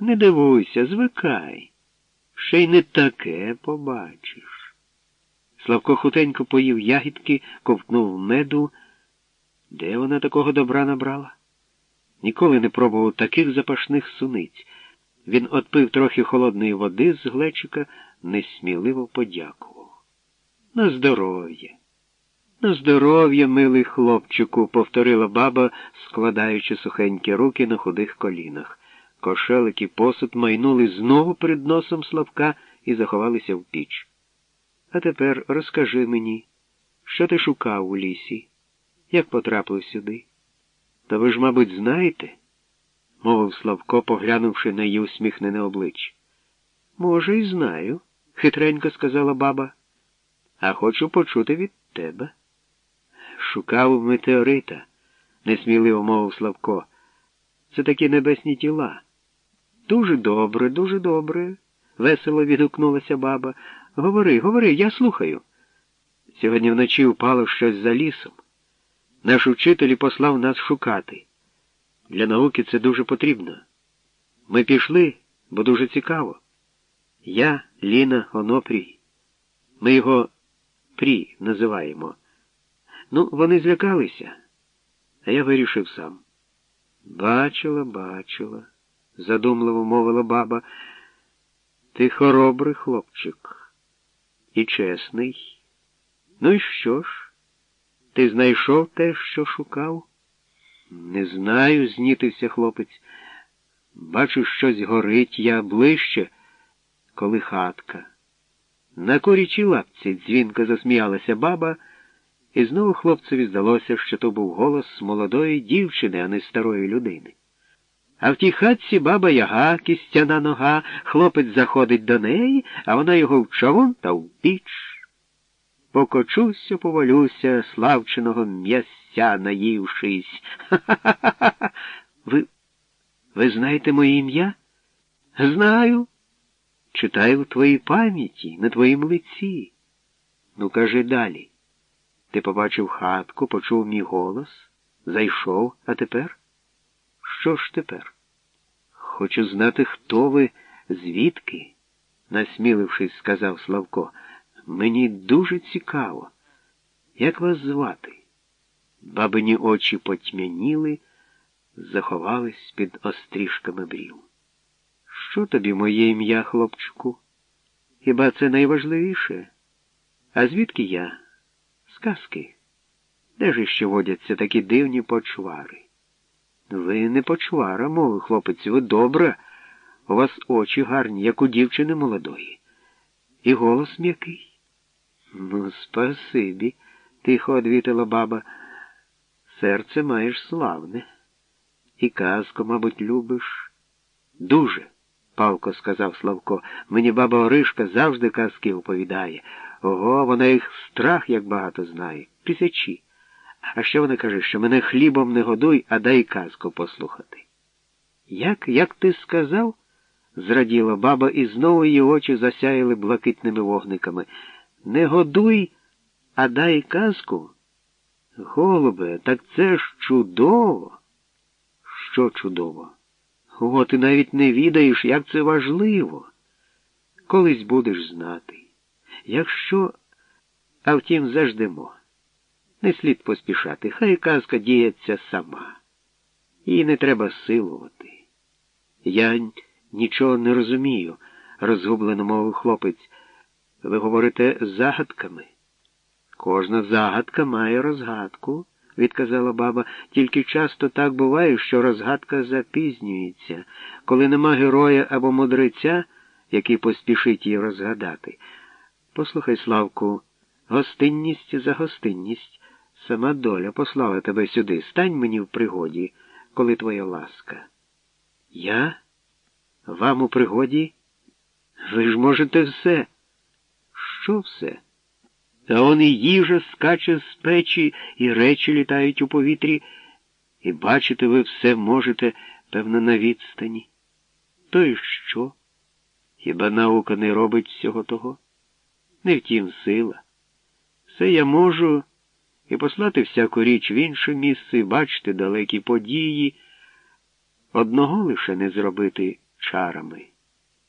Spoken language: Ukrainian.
Не дивуйся, звикай. Ще й не таке побачиш. Славко хутенько поїв ягідки, ковтнув меду. Де вона такого добра набрала? Ніколи не пробував таких запашних суниць. Він отпив трохи холодної води з глечика, несміливо подякував. На здоров'я. На здоров'я, милий хлопчику, повторила баба, складаючи сухенькі руки на худих колінах. Кошелик і посуд майнули знову перед носом Славка і заховалися в піч. А тепер розкажи мені, що ти шукав у лісі? Як потрапив сюди? Та ви ж, мабуть, знаєте? мовив Славко, поглянувши на її усміхнене обличчя. Може, і знаю, хитренько сказала баба. А хочу почути від тебе. Шукав метеорита, несміливо мовив Славко. Це такі небесні тіла. Дуже добре, дуже добре, весело відгукнулася баба. Говори, говори, я слухаю. Сьогодні вночі впало щось за лісом. Наш учитель послав нас шукати. Для науки це дуже потрібно. Ми пішли, бо дуже цікаво. Я, Ліна, Онопрій. Ми його Прі називаємо. Ну, вони злякалися, а я вирішив сам. Бачила, бачила, задумливо мовила баба. Ти хоробрий хлопчик і чесний. Ну і що ж? Ти знайшов те, що шукав? Не знаю, знітився хлопець. Бачу, щось горить я ближче, коли хатка. На корічій лапці дзвінко засміялася баба, і знову хлопцеві здалося, що то був голос молодої дівчини, а не старої людини. А в тій хатці баба яга, кістяна нога, хлопець заходить до неї, а вона його в човун та в піч. Покочуся, повалюся, славченого м'ясця наївшись. Ха-ха-ха. Ви ви знаєте моє ім'я? Знаю. Читаю в твоїй пам'яті, на твоїм лиці. Ну, кажи далі. Ти побачив хатку, почув мій голос, зайшов, а тепер? Що ж тепер? Хочу знати, хто ви, звідки, насмілившись, сказав Славко. Мені дуже цікаво. Як вас звати? Бабині очі потьмяніли, заховались під острішками брів. Що тобі моє ім'я, хлопчику? Хіба це найважливіше? А звідки я? Сказки. Де ж іще водяться такі дивні почвари? Ви не почвара, мовив хлопець, ви добра. У вас очі гарні, як у дівчини молодої. І голос м'який. Ну, спасибі, тихо одвітила баба. Серце маєш славне. І казку, мабуть, любиш. Дуже, палко сказав Славко. Мені баба Оришка завжди казки оповідає. Ого, вона їх страх як багато знає. Тисячі. А ще вона каже, що мене хлібом не годуй, а дай казку послухати. Як, як ти сказав? зраділа баба, і знову її очі засяяли блакитними вогниками. Не годуй, а дай казку. Голубе, так це ж чудово. Що чудово? О, ти навіть не відаєш, як це важливо. Колись будеш знати. Якщо, а втім, заждемо. Не слід поспішати, хай казка діється сама. Її не треба силувати. Я нічого не розумію, розгублено мовив хлопець. Ви говорите загадками. Кожна загадка має розгадку, відказала баба, тільки часто так буває, що розгадка запізнюється, коли нема героя або мудреця, який поспішить її розгадати. Послухай, Славку, гостинність за гостинність. Сама доля послала тебе сюди. Стань мені в пригоді, коли твоя ласка. Я? Вам у пригоді? Ви ж можете все. Що все? А он і їжа скаче з печі, і речі літають у повітрі, і бачите ви все можете, певно, на відстані. То й що? Хіба наука не робить всього того? Не втім сила. Все я можу і послати всяку річ в інше місце, бачити далекі події. Одного лише не зробити чарами.